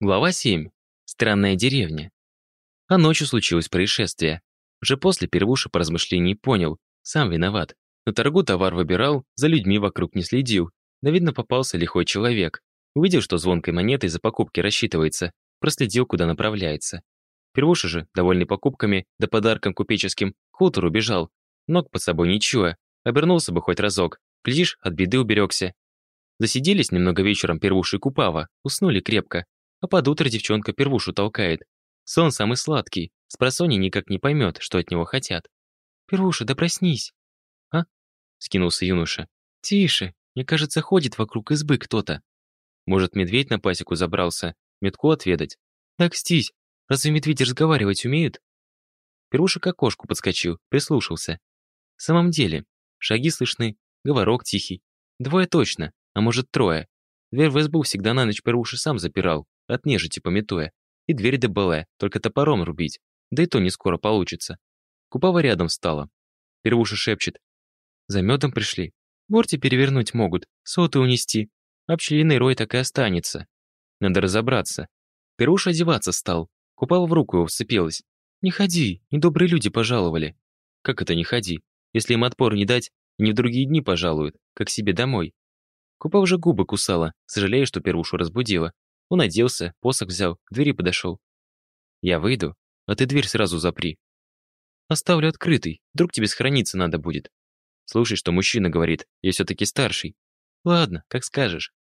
Глава 7. Странная деревня. А ночью случилось происшествие. Уже после первуша по размышлений понял, сам виноват. На торгу товар выбирал, за людьми вокруг не следил. Да видно попался лихой человек. Увидел, что звонкой монетой за покупки рассчитывается, проследил, куда направляется. Первуша же, довольный покупками да подарком купеческим, к хутору бежал. Ног под собой не чуя, обернулся бы хоть разок. Глядишь, от беды уберегся. Засиделись немного вечером первуша и Купава, уснули крепко, а под утро девчонка первушу толкает. Сон самый сладкий, с просони никак не поймет, что от него хотят. «Первуша, да проснись!» «А?» — скинулся юноша. «Тише, мне кажется, ходит вокруг избы кто-то». «Может, медведь на пасеку забрался? Метку отведать?» «Так стись, разве медведи разговаривать умеют?» Первуша к окошку подскочил, прислушался. В самом деле, шаги слышны, говорок тихий. Двое точно, а может трое. Дверь в избу всегда на ночь Первуша сам запирал, от нежити пометуя. И дверь дебелая, только топором рубить. Да и то не скоро получится. Купава рядом встала. Первуша шепчет. За медом пришли. Горти перевернуть могут, соты унести. А пчелиный рой так и останется. Надо разобраться. Первуша одеваться стал. Купава в руку его вцепилась. «Не ходи, недобрые люди пожаловали». «Как это не ходи? Если им отпор не дать, они в другие дни пожалуют, как себе домой». Купа уже губы кусала, сожалея, что первушу разбудила. Он оделся, посох взял, к двери подошел. «Я выйду, а ты дверь сразу запри». «Оставлю открытой, вдруг тебе сохраниться надо будет». «Слушай, что мужчина говорит, я все-таки старший». «Ладно, как скажешь».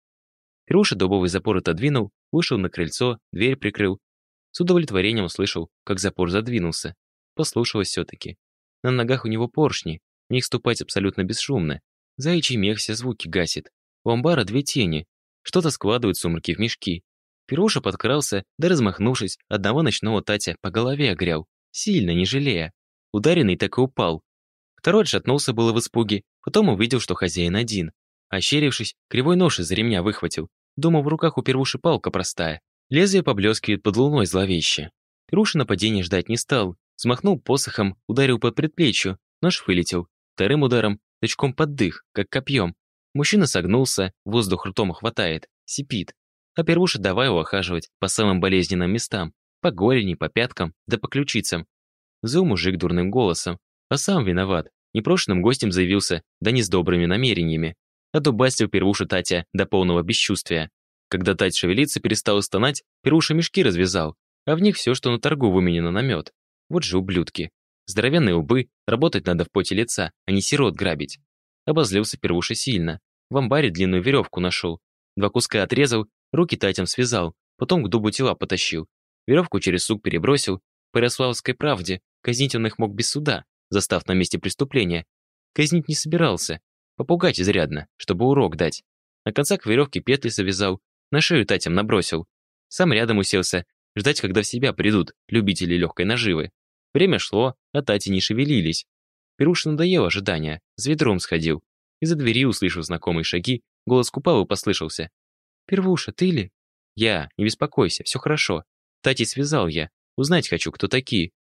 Первуша дубовый запор отодвинул, вышел на крыльцо, дверь прикрыл. С удовлетворением услышал, как запор задвинулся. Послушалась все-таки. На ногах у него поршни, в них ступать абсолютно бесшумно. Заячий мех все звуки гасит. У амбара две тени. Что-то складывают сумраки в мешки. Пируша подкрался, да размахнувшись, одного ночного Татя по голове огрял, сильно, не жалея. Ударенный так и упал. Второй отшатнулся было в испуге, потом увидел, что хозяин один. Ощерившись, кривой нож из ремня выхватил. Думал, в руках у первуши палка простая. Лезвие поблескивает под луной зловеще. Первуша нападения ждать не стал. Взмахнул посохом, ударил под предплечью. Нож вылетел. Вторым ударом, тычком под дых, как копьем. Мужчина согнулся, воздух ртом хватает, сипит. А первуша давай его охаживать по самым болезненным местам, по голени, по пяткам, да по ключицам. Зыл мужик дурным голосом, а сам виноват. Непрошенным гостем заявился, да не с добрыми намерениями. Одубастил первуша Татя до полного бесчувствия. Когда Тать шевелиться перестал стонать, первуша мешки развязал, а в них все, что на торгу выменено на мед. Вот же ублюдки. Здоровенные убы, работать надо в поте лица, а не сирот грабить. Обозлился первуша сильно. В амбаре длинную веревку нашел. Два куска отрезал Руки Татям связал, потом к дубу тела потащил. Веревку через сук перебросил. По Ярославской правде казнить он их мог без суда, застав на месте преступления. Казнить не собирался. Попугать изрядно, чтобы урок дать. На концах веревки петли завязал, на шею Татям набросил. Сам рядом уселся, ждать, когда в себя придут любители легкой наживы. Время шло, а Тати не шевелились. Перуша надоело ожидание, с ведром сходил. Из-за двери, услышав знакомые шаги, голос Купавы послышался. «Первуша, ты ли?» «Я, не беспокойся, все хорошо. Тати связал я. Узнать хочу, кто такие.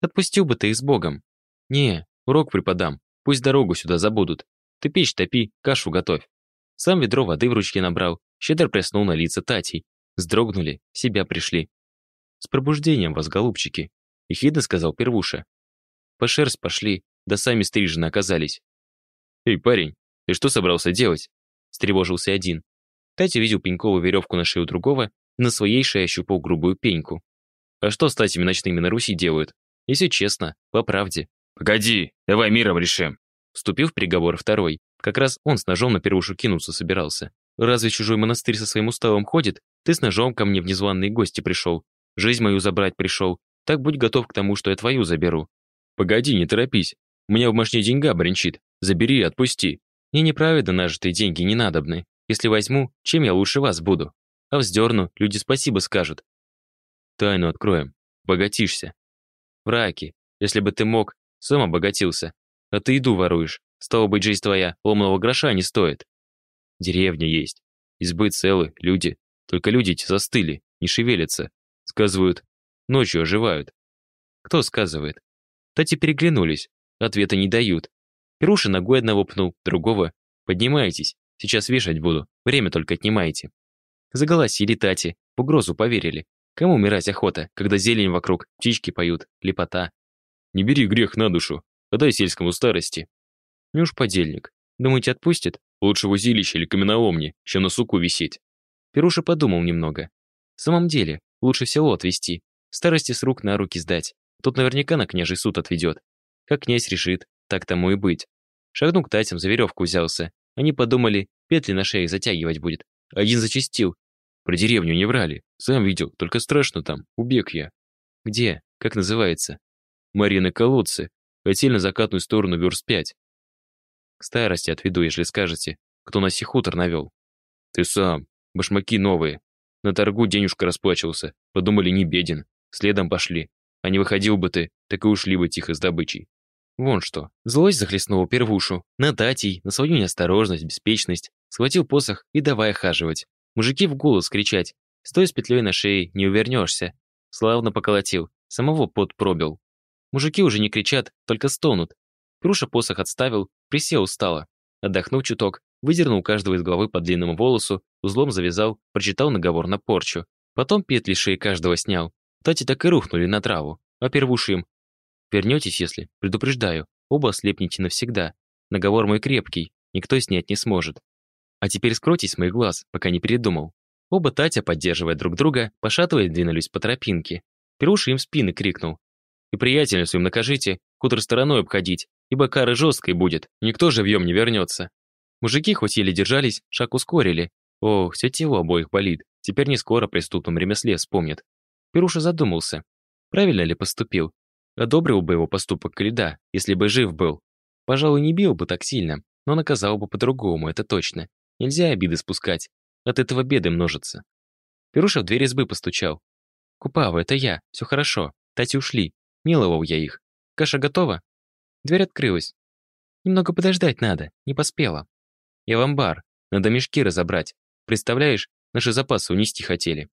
Отпустил бы ты их с Богом». «Не, урок преподам. Пусть дорогу сюда забудут. Ты печь топи, кашу готовь». Сам ведро воды в ручке набрал, щедро плеснул на лица Татей. Сдрогнули, в себя пришли. «С пробуждением вас, голубчики», — ехидно сказал Первуша. «По шерсть пошли, да сами стрижены оказались». «Эй, парень, ты что собрался делать?» — встревожился один. Катя видел пеньковую веревку на шею другого и на своей шее ощупал грубую пеньку. А что с татями ночными на Руси делают? Если честно, по правде. «Погоди, давай миром решим!» Вступил в переговоры второй. Как раз он с ножом на первушу кинуться собирался. «Разве чужой монастырь со своим уставом ходит? Ты с ножом ко мне в незваные гости пришел. Жизнь мою забрать пришел. Так будь готов к тому, что я твою заберу». «Погоди, не торопись. У меня в машине деньга бренчит. Забери и отпусти». Мне неправедно нажитые деньги не надобны. Если возьму, чем я лучше вас буду? А вздерну, люди спасибо скажут. Тайну откроем. Богатишься. Враки, если бы ты мог, сам обогатился. А ты еду воруешь. Стало быть, жизнь твоя ломного гроша не стоит. Деревня есть. Избы целы, люди. Только люди эти застыли, не шевелятся. Сказывают, ночью оживают. Кто сказывает? Тати переглянулись, ответа не дают. Перуша ногой одного пнул, другого. Поднимайтесь, Сейчас вешать буду, время только отнимаете». Заголосили Тати, в угрозу поверили. Кому умирать охота, когда зелень вокруг, птички поют, лепота? Не бери грех на душу, подай сельскому старости. Не уж подельник. Думаете, отпустит? Лучше в узилище или каменоломне, чем на суку висеть. Перуша подумал немного. В самом деле, лучше село отвезти, старости с рук на руки сдать. Тут наверняка на княжий суд отведет. Как князь решит, так тому и быть. Шагнул к татям, за веревку взялся. Они подумали, петли на шее затягивать будет. Один зачистил. Про деревню не врали. Сам видел, только страшно там. Убег я. Где? Как называется? Марины колодцы. Хотели на закатную сторону верст пять. К старости отведу, если скажете, кто на сих хутор навел. Ты сам. Башмаки новые. На торгу денежка расплачивался. Подумали, не беден. Следом пошли. А не выходил бы ты, так и ушли бы тихо с добычей. Вон что. Злость захлестнула первушу. На Татей, на свою неосторожность, беспечность. Схватил посох и давай охаживать. Мужики в голос кричать. Стой с петлей на шее, не увернешься. Славно поколотил. Самого пот пробил. Мужики уже не кричат, только стонут. Пруша посох отставил, присел устало. Отдохнув чуток, выдернул каждого из головы по длинному волосу, узлом завязал, прочитал наговор на порчу. Потом петли шеи каждого снял. Тати так и рухнули на траву. А первуши им. Вернетесь, если, предупреждаю, оба ослепнете навсегда. Наговор мой крепкий, никто снять не сможет. А теперь скройтесь с моих глаз, пока не передумал. Оба Татя, поддерживая друг друга, пошатывая, двинулись по тропинке. Перуша им спины крикнул. «И приятельницу им накажите, хутор стороной обходить, ибо кара жесткой будет, никто живьем не вернется». Мужики хоть еле держались, шаг ускорили. Ох, все тело обоих болит, теперь не скоро преступном ремесле вспомнят. Перуша задумался, правильно ли поступил. Одобрил бы его поступок Каледа, если бы жив был. Пожалуй, не бил бы так сильно, но наказал бы по-другому, это точно. Нельзя обиды спускать. От этого беды множатся. Перуша в дверь избы постучал. «Купава, это я. Все хорошо. Тати ушли. Миловал я их. Каша готова?» Дверь открылась. «Немного подождать надо. Не поспела. Я в амбар. Надо мешки разобрать. Представляешь, наши запасы унести хотели».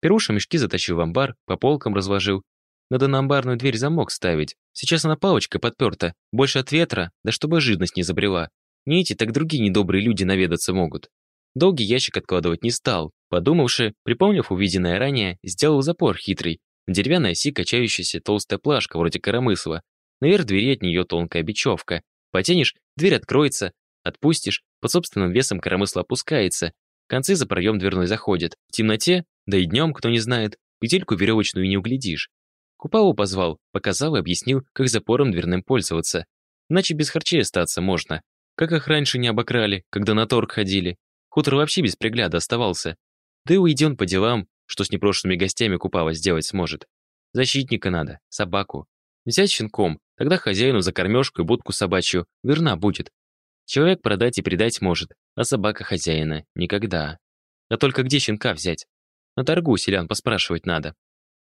Перуша мешки затащил в амбар, по полкам разложил. Надо на амбарную дверь замок ставить. Сейчас она палочкой подперта. Больше от ветра, да чтобы жидность не забрела. Не эти, так другие недобрые люди наведаться могут. Долгий ящик откладывать не стал. Подумавши, припомнив увиденное ранее, сделал запор хитрый. На деревянной оси качающаяся толстая плашка, вроде коромысла. Наверх двери от нее тонкая бечевка. Потянешь, дверь откроется. Отпустишь, под собственным весом коромысла опускается. Концы за проем дверной заходят. В темноте, да и днем, кто не знает, петельку веревочную не углядишь. Купаву позвал, показал и объяснил, как запором дверным пользоваться. Иначе без харчей остаться можно. Как их раньше не обокрали, когда на торг ходили. Хутор вообще без пригляда оставался. Да и уйден по делам, что с непрошенными гостями Купава сделать сможет. Защитника надо, собаку. Взять щенком, тогда хозяину за кормежку и будку собачью верна будет. Человек продать и предать может, а собака хозяина никогда. А только где щенка взять? На торгу селян поспрашивать надо.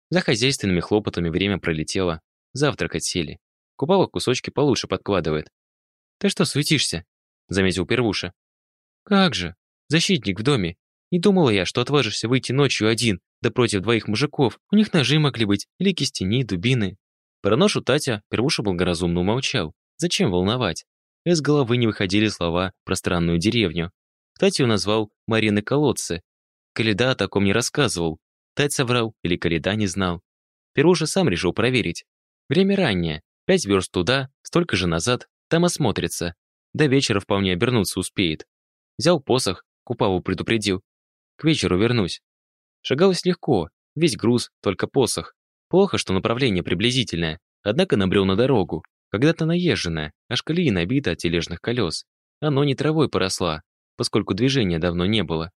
За хозяйственными хлопотами время пролетело. Завтракать сели. Купава кусочки получше подкладывает, «Ты что суетишься?» — заметил Первуша. «Как же? Защитник в доме. Не думала я, что отважишься выйти ночью один, да против двоих мужиков. У них ножи могли быть, или кистени, дубины». Про ношу Татя Первуша благоразумно умолчал. Зачем волновать? Из головы не выходили слова про странную деревню. Татью назвал Марины Колодцы. Каледа о таком не рассказывал. Тать соврал или Каледа не знал. Первуша сам решил проверить. Время раннее. Пять верст туда, столько же назад, там осмотрится. До вечера вполне обернуться успеет. Взял посох, Купаву предупредил. К вечеру вернусь. Шагалось легко, весь груз, только посох. Плохо, что направление приблизительное, однако набрел на дорогу, когда-то наезженная, аж колеи набита от тележных колес. Оно не травой поросла, поскольку движения давно не было.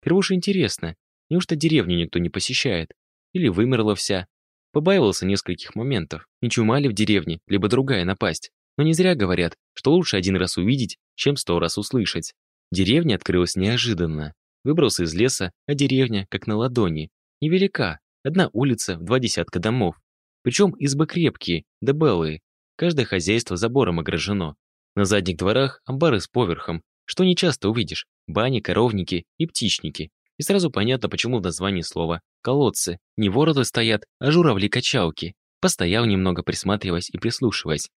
Первуше интересно, неужто деревню никто не посещает? Или вымерла вся? Побаивался нескольких моментов. Не чума ли в деревне, либо другая напасть? Но не зря говорят, что лучше один раз увидеть, чем сто раз услышать. Деревня открылась неожиданно. Выбрался из леса, а деревня, как на ладони. Невелика, одна улица, в два десятка домов. Причем избы крепкие, да белые. Каждое хозяйство забором огражено. На задних дворах амбары с поверхом, что не часто увидишь. Бани, коровники и птичники. И сразу понятно, почему в названии слова «колодцы». Не вороты стоят, а журавли-качалки. Постоял немного, присматриваясь и прислушиваясь.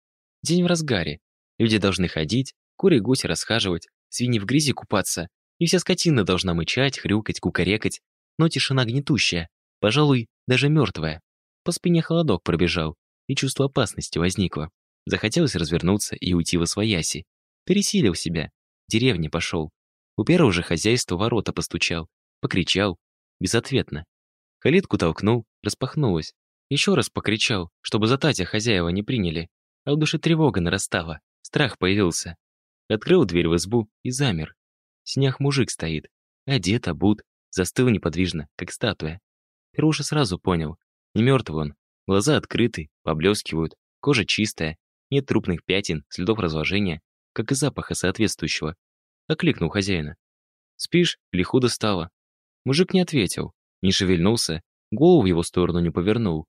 День в разгаре. Люди должны ходить, куры и гуси расхаживать, свиньи в грязи купаться, и вся скотина должна мычать, хрюкать, кукарекать. но тишина гнетущая, пожалуй, даже мертвая. По спине холодок пробежал, и чувство опасности возникло. Захотелось развернуться и уйти во свояси. Пересилил себя. Деревне пошел. У первого же хозяйства ворота постучал. Покричал. Безответно. Калитку толкнул, распахнулась. Еще раз покричал, чтобы за Татя хозяева не приняли. А в душе тревога нарастала. Страх появился. Открыл дверь в избу и замер. В снег мужик стоит. Одет, обут, застыл неподвижно, как статуя. Перуша сразу понял. Не мертвый он. Глаза открыты, поблескивают, кожа чистая, нет трупных пятен, следов разложения, как и запаха соответствующего. Окликнул хозяина. «Спишь или худо стало?» Мужик не ответил, не шевельнулся, голову в его сторону не повернул.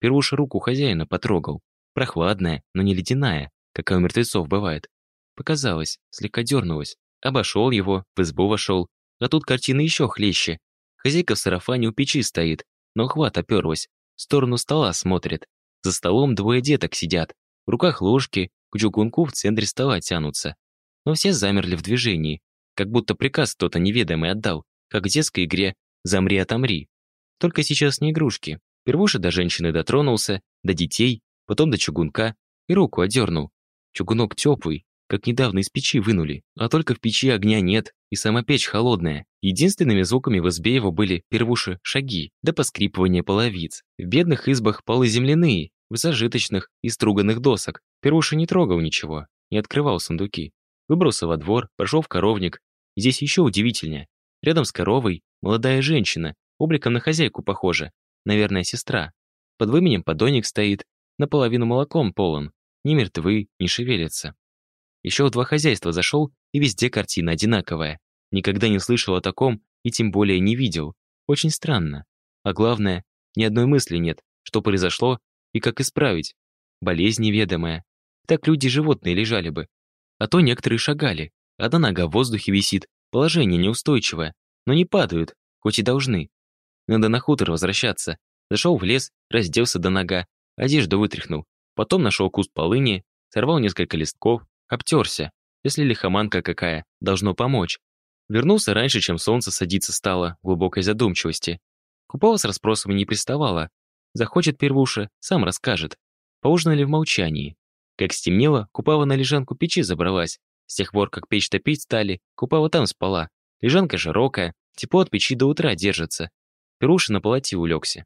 Первуша руку хозяина потрогал. Прохладная, но не ледяная, какая у мертвецов бывает. Показалось, слегка дернулась. Обошел его, в избу вошел. А тут картина еще хлеще. Хозяйка в сарафане у печи стоит, но хват оперлась. В сторону стола смотрит. За столом двое деток сидят. В руках ложки, к чугунку в центре стола тянутся. Но все замерли в движении, как будто приказ кто-то неведомый отдал, как в детской игре «Замри, отомри». Только сейчас не игрушки. Первуша до женщины дотронулся, до детей, потом до чугунка и руку одернул. Чугунок теплый, как недавно из печи вынули, а только в печи огня нет, и сама печь холодная. Единственными звуками в избе его были первуши шаги, да поскрипывание половиц. В бедных избах полы земляные, в зажиточных и струганных досок. Первуша не трогал ничего, не открывал сундуки. Выбрался во двор, пошел в коровник. Здесь еще удивительнее. Рядом с коровой молодая женщина, обликом на хозяйку похожа, наверное, сестра. Под выменем подойник стоит, наполовину молоком полон, ни мертвы, ни шевелятся. Еще в два хозяйства зашел, и везде картина одинаковая. Никогда не слышал о таком и тем более не видел. Очень странно. А главное, ни одной мысли нет, что произошло и как исправить. Болезнь неведомая. Так люди животные лежали бы. А то некоторые шагали. Одна нога в воздухе висит, положение неустойчивое, но не падают, хоть и должны. Надо на хутор возвращаться. Зашел в лес, разделся до нога, одежду вытряхнул. Потом нашел куст полыни, сорвал несколько листков, Обтерся. Если лихоманка какая, должно помочь. Вернулся раньше, чем солнце садиться стало, в глубокой задумчивости. Купава с расспросами не приставала. Захочет первуша, сам расскажет. Поужинали в молчании. Как стемнело, Купава на лежанку печи забралась. С тех пор, как печь топить стали, Купава там спала. Лежанка широкая, тепло от печи до утра держится. Перуша на полоте улегся.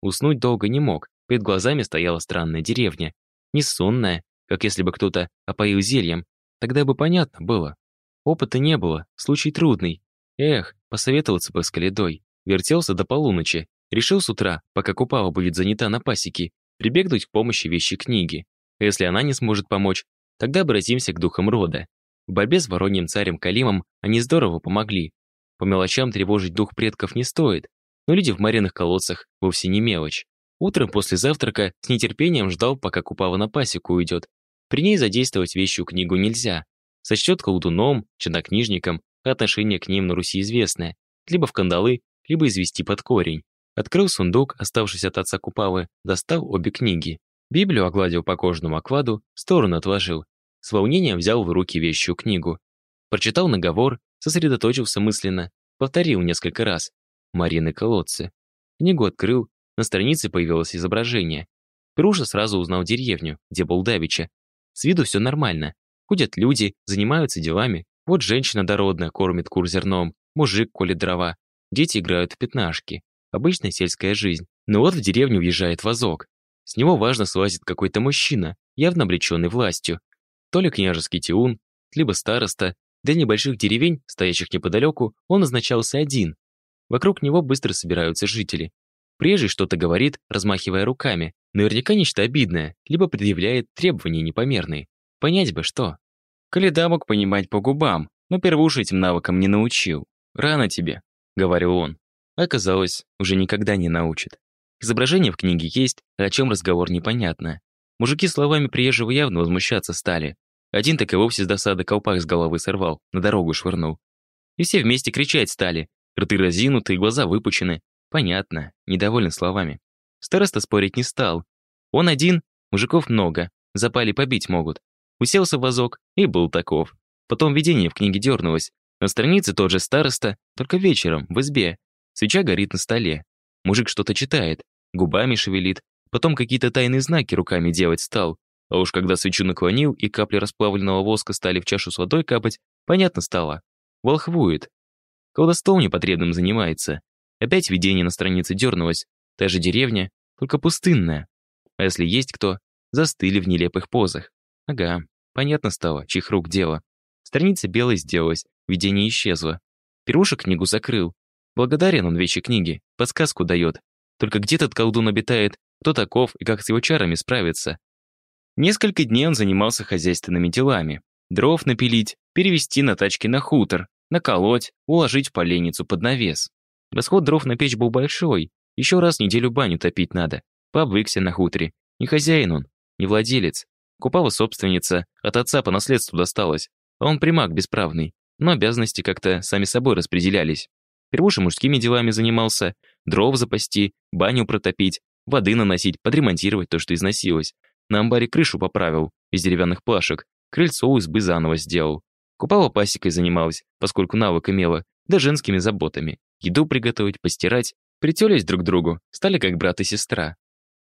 Уснуть долго не мог, перед глазами стояла странная деревня. Не сонная, как если бы кто-то опоил зельем, тогда бы понятно было. Опыта не было, случай трудный. Эх, посоветоваться бы с Каледой. Вертелся до полуночи, решил с утра, пока Купава будет занята на пасеке, прибегнуть к помощи вещи книги. если она не сможет помочь, тогда обратимся к духам рода. В борьбе с вороньим царем Калимом они здорово помогли. По мелочам тревожить дух предков не стоит, но люди в маренных колодцах вовсе не мелочь. Утром после завтрака с нетерпением ждал, пока Купава на пасеку уйдет. При ней задействовать вещую книгу нельзя. Сочтет колдуном, чернокнижником, а отношение к ним на Руси известное. Либо в кандалы, либо извести под корень. Открыл сундук, оставшийся от отца Купавы, достал обе книги. Библию огладил по кожаному окладу, сторону отложил. С волнением взял в руки вещую книгу. Прочитал наговор, сосредоточился мысленно, повторил несколько раз. Марины колодцы. Книгу открыл, на странице появилось изображение. Перуша сразу узнал деревню, где был Давича. С виду все нормально. Ходят люди, занимаются делами. Вот женщина дородная кормит кур зерном, мужик колет дрова. Дети играют в пятнашки. Обычная сельская жизнь. Но вот в деревню въезжает вазок. С него важно слазит какой-то мужчина, явно облеченный властью. То ли княжеский тиун, либо староста. Для небольших деревень, стоящих неподалеку, он назначался один. Вокруг него быстро собираются жители. Прежде что-то говорит, размахивая руками. Наверняка нечто обидное, либо предъявляет требования непомерные. Понять бы что. Каледа мог понимать по губам, но первуш этим навыкам не научил. «Рано тебе», — говорил он. Оказалось, уже никогда не научит. Изображение в книге есть, о чем разговор непонятно. Мужики словами приезжего явно возмущаться стали. Один так и вовсе с досады колпак с головы сорвал, на дорогу швырнул. И все вместе кричать стали. Рты разинуты, глаза выпучены. Понятно, недоволен словами. Староста спорить не стал. Он один, мужиков много, запали побить могут. Уселся в вазок и был таков. Потом видение в книге дернулось. На странице тот же староста, только вечером, в избе. Свеча горит на столе. Мужик что-то читает, губами шевелит, потом какие-то тайные знаки руками делать стал. А уж когда свечу наклонил, и капли расплавленного воска стали в чашу с водой капать, понятно стало. Волхвует. Колдостол непотребным занимается. Опять видение на странице дернулось. Та же деревня, только пустынная. А если есть кто, застыли в нелепых позах. Ага, понятно стало, чьих рук дело. Страница белой сделалась, видение исчезло. Первуша книгу закрыл. Благодарен он вещи книги, подсказку дает. Только где тот колдун обитает, кто таков и как с его чарами справиться. Несколько дней он занимался хозяйственными делами. Дров напилить, перевести на тачки на хутор, наколоть, уложить поленницу под навес. Расход дров на печь был большой. Еще раз неделю баню топить надо. Побвыкся на хуторе. Не хозяин он, не владелец. Купава собственница, от отца по наследству досталась. А он примак бесправный. Но обязанности как-то сами собой распределялись. Первуша мужскими делами занимался. Дров запасти, баню протопить, воды наносить, подремонтировать то, что износилось. На амбаре крышу поправил, из деревянных плашек. Крыльцо у избы заново сделал. Купава пасекой занималась, поскольку навык имела, да женскими заботами. Еду приготовить, постирать. Притёлись друг к другу, стали как брат и сестра.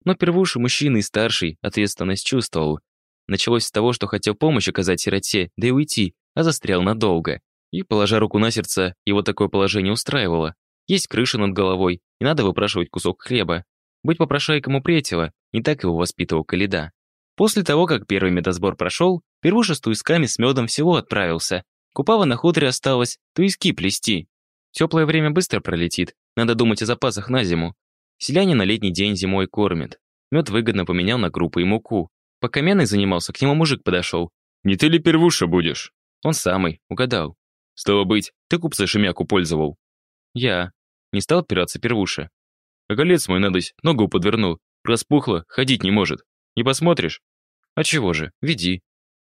Но первуша мужчина и старший ответственность чувствовал. Началось с того, что хотел помощь оказать сироте, да и уйти, а застрял надолго. И, положа руку на сердце, его такое положение устраивало. Есть крыша над головой, и надо выпрашивать кусок хлеба. Быть попрошайком у претила, не так его воспитывал Каледа. После того, как первый медосбор прошел, Первуша с туисками с медом в село отправился. Купава на хуторе осталось, туиски плести. Теплое время быстро пролетит, надо думать о запасах на зиму. Селяне на летний день зимой кормят. Мед выгодно поменял на крупы и муку. Пока Мяной занимался, к нему мужик подошел. «Не ты ли первуша будешь?» Он самый, угадал. «Стало быть, ты купца Шемяку пользовал?» «Я». Не стал опираться первуша. «А мой, надось, ногу подвернул. Распухло, ходить не может. Не посмотришь?» «А чего же, веди».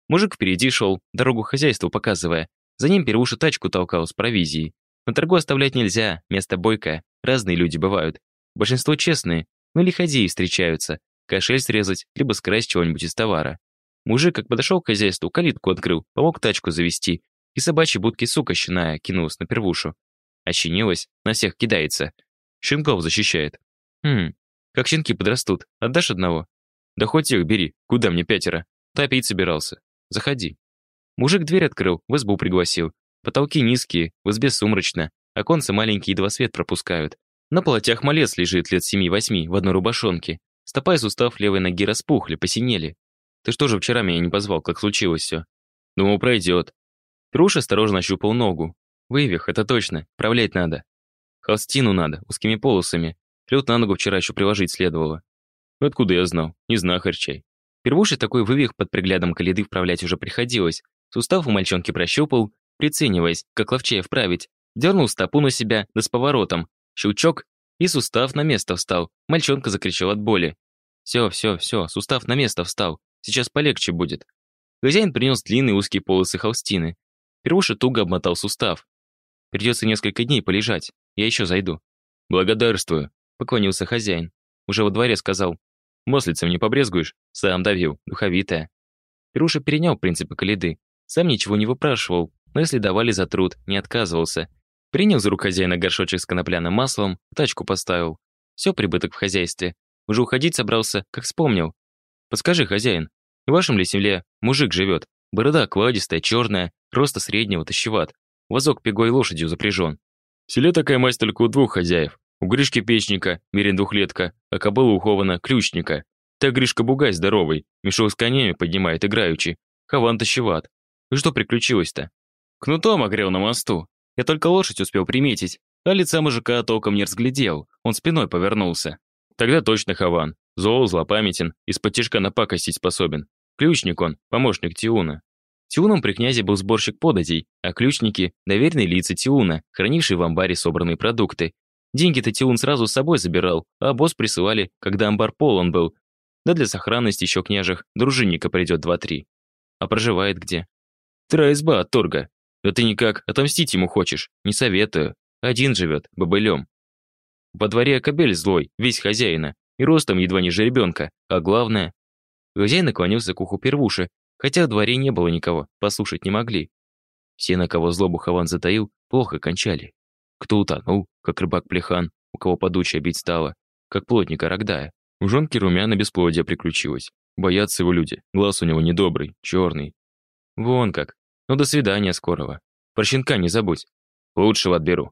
Мужик впереди шел, дорогу хозяйству показывая. За ним первуша тачку толкал с провизией. На торгу оставлять нельзя, место бойкое, разные люди бывают. Большинство честные, но лиходеи встречаются. Кошель срезать, либо скрасть чего-нибудь из товара. Мужик, как подошел к хозяйству, калитку открыл, помог тачку завести. И собачьей будки сука щиная кинулась на первушу. Ощенилась, на всех кидается. Щенков защищает. Хм, как щенки подрастут, отдашь одного? Да хоть их бери, куда мне пятеро? Топить собирался. Заходи. Мужик дверь открыл, в избу пригласил. Потолки низкие, в избе сумрачно, оконцы маленькие едва свет пропускают. На полотях малец лежит лет семи-восьми в одной рубашонке. Стопа и сустав левой ноги распухли, посинели. Ты что же вчера меня не позвал, как случилось все? Думал, пройдет. Пруш осторожно ощупал ногу. Вывих, это точно, правлять надо. Холстину надо, узкими полосами. Лед на ногу вчера еще приложить следовало. Откуда я знал? Не знахарь чай. Первуши такой вывих под приглядом Калиды вправлять уже приходилось. Сустав у мальчонки прощупал, прицениваясь, как ловчее вправить. Дернул стопу на себя, да с поворотом. Щелчок, и сустав на место встал. Мальчонка закричал от боли. Все, все, все, сустав на место встал. Сейчас полегче будет. Хозяин принес длинные узкие полосы холстины. Первуша туго обмотал сустав. Придется несколько дней полежать. Я еще зайду. Благодарствую, поклонился хозяин. Уже во дворе сказал, Маслицем не побрезгуешь? Сам давил, духовитая. Перуша перенял принципы Калиды. Сам ничего не выпрашивал, но если давали за труд, не отказывался. Принял за рук хозяина горшочек с конопляным маслом, тачку поставил. Все прибыток в хозяйстве. Уже уходить собрался, как вспомнил. Подскажи, хозяин, в вашем ли селе мужик живет? Борода кладистая, черная, роста среднего, тащеват. Возок пегой лошадью запряжен. В селе такая масть только у двух хозяев. У Гришки печника, мерин двухлетка, а кобыла ухована ключника. Так Гришка Бугай здоровый, мешок с конями поднимает играючи. Хаван тащеват. И что приключилось-то? Кнутом огрел на мосту. Я только лошадь успел приметить, а лица мужика толком не разглядел, он спиной повернулся. Тогда точно Хаван. Зол, злопамятен, из-под тяжка напакостить способен. Ключник он, помощник Тиуна. Тиуном при князе был сборщик податей, а ключники – доверенные лица Тиуна, хранившие в амбаре собранные продукты, Деньги-то Тиун сразу с собой забирал, а босс присылали, когда амбар полон был. Да для сохранности еще княжих дружинника придет два-три. А проживает где? Вторая изба от торга. Да ты никак отомстить ему хочешь, не советую. Один живет, бобылем. Во дворе кобель злой, весь хозяина, и ростом едва не жеребенка, а главное... Хозяин наклонился к уху первуши, хотя в дворе не было никого, послушать не могли. Все, на кого злобу Хаван затаил, плохо кончали. Кто утонул, как рыбак-плехан, у кого подучая бить стало, как плотника Рогдая. У жонки румяна бесплодия приключилось. Боятся его люди, глаз у него недобрый, черный. Вон как. Ну до свидания скорого. Про щенка не забудь. Лучшего отберу.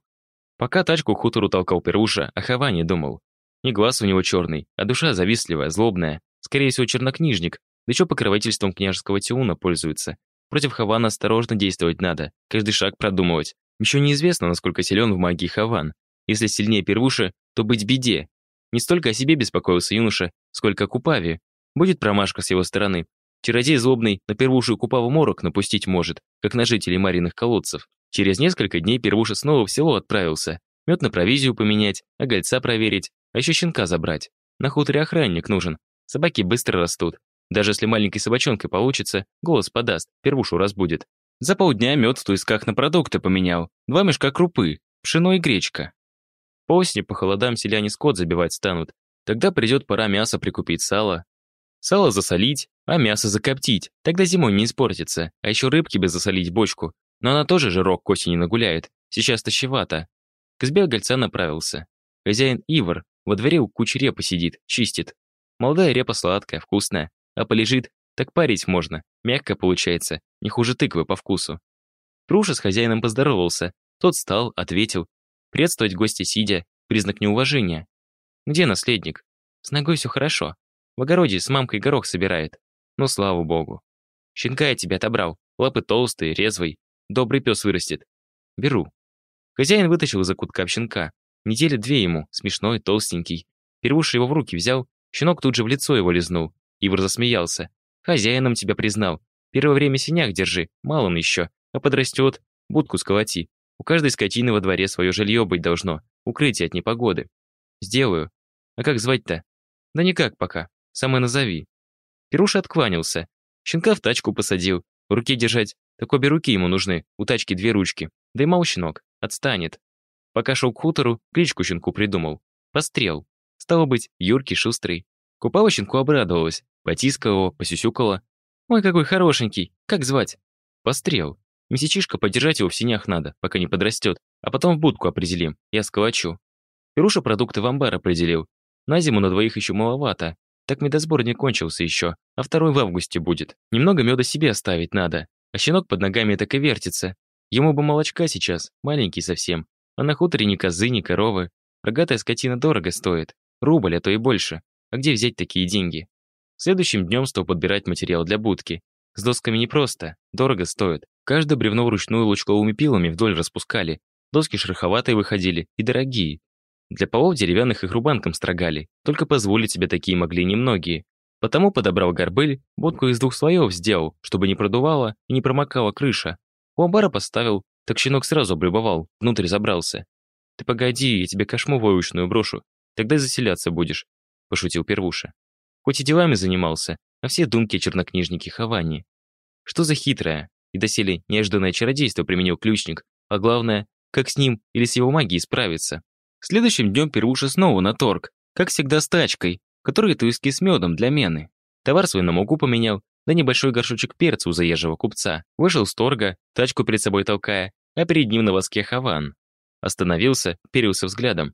Пока тачку хутору толкал Перуша, о Хаване думал. Не глаз у него черный, а душа завистливая, злобная. Скорее всего, чернокнижник, да еще покровительством княжеского Тиуна пользуется. Против Хавана осторожно действовать надо, каждый шаг продумывать. Еще неизвестно, насколько силен в магии Хаван. Если сильнее Первуши, то быть беде. Не столько о себе беспокоился юноша, сколько о Купаве. Будет промашка с его стороны. Чародей злобный на Первушу Купаву морок напустить может, как на жителей Мариных колодцев. Через несколько дней Первуша снова в село отправился. Мед на провизию поменять, а гольца проверить, а еще щенка забрать. На хуторе охранник нужен. Собаки быстро растут. Даже если маленькой собачонкой получится, голос подаст, первушу разбудит. За полдня мед в туисках на продукты поменял. Два мешка крупы, пшено и гречка. По осени по холодам селяне скот забивать станут. Тогда придет пора мясо прикупить, сало. Сало засолить, а мясо закоптить. Тогда зимой не испортится. А еще рыбки бы засолить бочку. Но она тоже жирок к осени нагуляет. Сейчас тащевато. К избе гольца направился. Хозяин Ивар во дворе у кучи репы сидит, чистит. Молодая репа сладкая, вкусная а полежит, так парить можно, мягко получается, не хуже тыквы по вкусу. Пруша с хозяином поздоровался, тот встал, ответил. Приветствовать гостя сидя, признак неуважения. Где наследник? С ногой все хорошо. В огороде с мамкой горох собирает. Ну, слава богу. Щенка я тебе отобрал, лапы толстые, резвый. Добрый пес вырастет. Беру. Хозяин вытащил из-за кутка щенка. Недели две ему, смешной, толстенький. Первуша его в руки взял, щенок тут же в лицо его лизнул. Ивар засмеялся. «Хозяином тебя признал. Первое время синяк держи, мал он еще. А подрастет, будку сколоти. У каждой скотины во дворе свое жилье быть должно, укрытие от непогоды. Сделаю. А как звать-то? Да никак пока. Самое назови. Перуша откланялся. Щенка в тачку посадил. В руке держать. Так обе руки ему нужны. У тачки две ручки. Да и мал щенок. Отстанет. Пока шел к хутору, кличку щенку придумал. Пострел. Стало быть, юркий, шустрый. Купава щенку обрадовалась. Потискала, посюсюкала. «Ой, какой хорошенький! Как звать?» «Пострел. Месячишка подержать его в синях надо, пока не подрастет, а потом в будку определим, я сколочу». Перуша продукты в амбар определил. На зиму на двоих еще маловато. Так медосбор не кончился еще, а второй в августе будет. Немного меда себе оставить надо. А щенок под ногами так и вертится. Ему бы молочка сейчас, маленький совсем. А на хуторе ни козы, ни коровы. Рогатая скотина дорого стоит. Рубль, а то и больше. А где взять такие деньги? Следующим днем стал подбирать материал для будки. С досками непросто, дорого стоит. Каждое бревно вручную лучковыми пилами вдоль распускали. Доски шероховатые выходили и дорогие. Для полов деревянных их рубанком строгали, только позволить себе такие могли немногие. Потому подобрал горбыль, будку из двух слоев сделал, чтобы не продувала и не промокала крыша. У амбара поставил, так щенок сразу облюбовал, внутрь забрался. «Ты погоди, я тебе кошму войлочную брошу, тогда заселяться будешь», – пошутил Первуша. Хоть и делами занимался, а все думки о чернокнижнике Хавани. Что за хитрое и доселе неожиданное чародейство применил ключник, а главное, как с ним или с его магией справиться. Следующим днем Первуша снова на торг, как всегда с тачкой, который туиски с медом для мены. Товар свой на муку поменял, да небольшой горшочек перца у заезжего купца. Вышел с торга, тачку перед собой толкая, а перед ним на воске Хаван. Остановился, перился взглядом.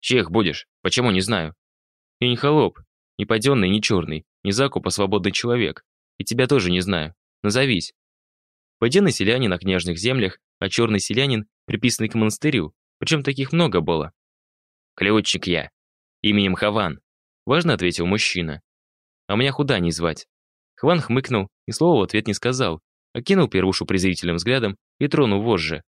«Чех будешь? Почему, не знаю». «Я не холоп, не паденный, не черный, не закуп, а свободный человек. И тебя тоже не знаю. Назовись. Паденный селянин на княжных землях, а черный селянин, приписанный к монастырю. Причем таких много было. Ключик я. Именем Хаван. Важно ответил мужчина. А меня куда не звать? Хван хмыкнул и слова в ответ не сказал, окинул первушу презрительным взглядом и тронул вожжи.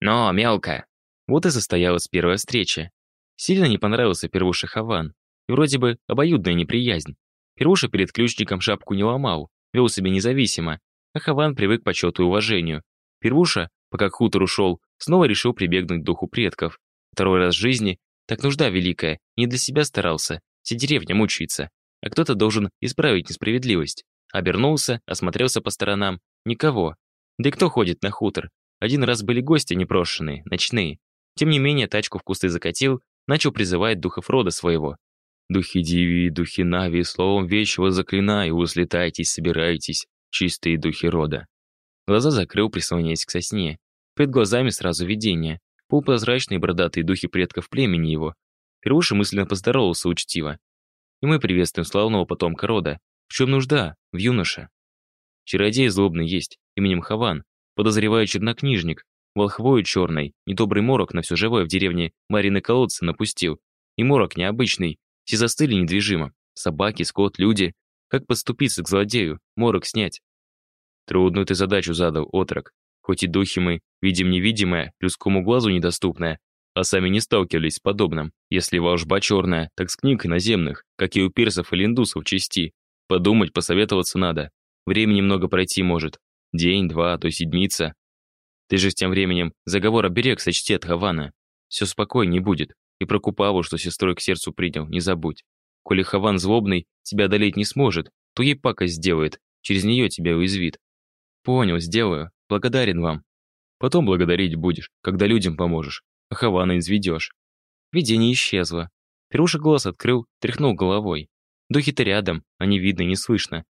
«Но, мелко!» Вот и состоялась первая встреча. Сильно не понравился первуше Хаван. И вроде бы обоюдная неприязнь. Первуша перед ключником шапку не ломал, вел себя независимо, а Хаван привык к почету и уважению. Первуша, пока к хутору шел, снова решил прибегнуть к духу предков. Второй раз в жизни, так нужда великая, не для себя старался, вся деревня мучается, а кто-то должен исправить несправедливость. Обернулся, осмотрелся по сторонам, никого. Да и кто ходит на хутор? Один раз были гости непрошенные, ночные. Тем не менее, тачку в кусты закатил, начал призывать духов рода своего. Духи Диви, духи Нави, словом вещего заклинаю, взлетайтесь, собирайтесь, чистые духи рода. Глаза закрыл, прислоняясь к сосне. Перед глазами сразу видение. полупрозрачные бородатые духи предков племени его. Первуша мысленно поздоровался учтиво. И мы приветствуем славного потомка рода. В чем нужда? В юноше. Чародей злобный есть, именем Хаван. Подозреваю чернокнижник. Волхвою черный, недобрый морок на все живое в деревне Марины колодцы напустил. И морок необычный. Все застыли недвижимо. Собаки, скот, люди. Как подступиться к злодею? Морок снять. Трудную ты задачу задал, отрок. Хоть и духи мы, видим невидимое, людскому глазу недоступное, а сами не сталкивались с подобным. Если волжба черная, так с книг наземных, как и у персов или индусов части. Подумать, посоветоваться надо. Времени много пройти может. День, два, а то седмица. Ты же с тем временем заговор оберег сочти от Хавана. Все спокойней будет. И про Купаву, что сестрой к сердцу принял, не забудь. Коли Хаван злобный тебя одолеть не сможет, то ей пакость сделает, через нее тебя уязвит. Понял, сделаю. Благодарен вам. Потом благодарить будешь, когда людям поможешь, а Хавана изведешь. Видение исчезло. Перуша голос открыл, тряхнул головой. Духи-то рядом, они видно не слышно.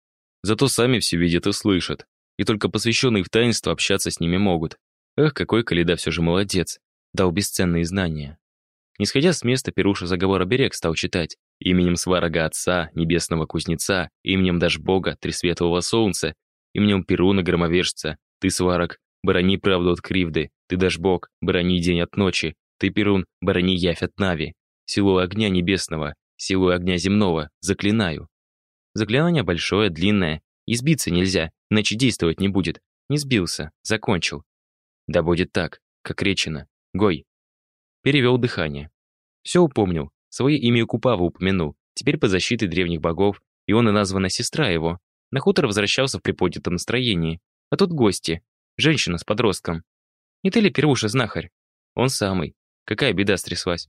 Зато сами все видят и слышат. И только посвященные в таинство общаться с ними могут. Эх, какой Каледа все же молодец. Дал бесценные знания. Не сходя с места, Перуша заговор оберег стал читать. Именем Сварога Отца, Небесного Кузнеца, именем Дашбога, Тресветлого Солнца, именем Перуна Громовержца, ты, Сварог, брони правду от кривды, ты Дашбог, брони день от ночи, ты, Перун, брони явь от Нави, силу огня небесного, силу огня земного, заклинаю. Заклинание большое, длинное, избиться нельзя, иначе действовать не будет. Не сбился, закончил. Да будет так, как речено. Гой. Перевел дыхание. Все упомнил, свое имя Купава упомянул, теперь по защите древних богов, и он и названа сестра его. На хутор возвращался в приподнятом настроении. А тут гости. Женщина с подростком. Не ты ли первуша знахарь? Он самый. Какая беда стряслась?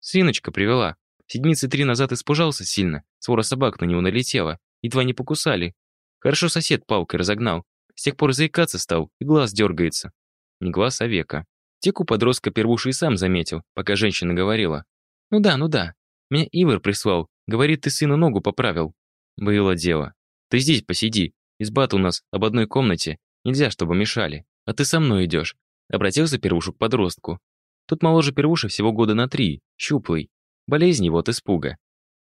Свиночка привела. Седмицы три назад испужался сильно. Свора собак на него налетела. Едва не покусали. Хорошо сосед палкой разогнал. С тех пор заикаться стал, и глаз дергается. Не глаз, а века. Теку подростка первуша и сам заметил, пока женщина говорила. «Ну да, ну да. Меня Ивар прислал. Говорит, ты сыну ногу поправил». Было дело. Ты здесь посиди. Изба-то у нас об одной комнате. Нельзя, чтобы мешали. А ты со мной идешь. Обратился первушу к подростку. Тут моложе первуша всего года на три, щуплый. Болезнь его от испуга.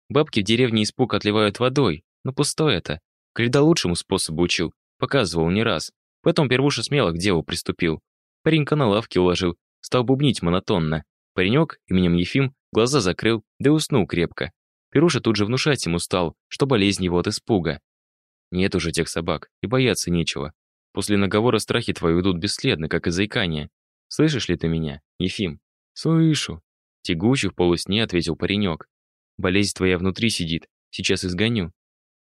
Бабки в деревне испуг отливают водой, но пустое это. Креда лучшему способу учил, показывал не раз. Потом первуша смело к делу приступил. Паренька на лавке уложил, стал бубнить монотонно. Паренек, именем Ефим, глаза закрыл, да и уснул крепко. Перуша тут же внушать ему стал, что болезнь его от испуга. Нет уже тех собак, и бояться нечего. После наговора страхи твои уйдут бесследно, как и заикание. Слышишь ли ты меня, Ефим? Слышу. Тягучий в полусне ответил паренек. Болезнь твоя внутри сидит, сейчас изгоню.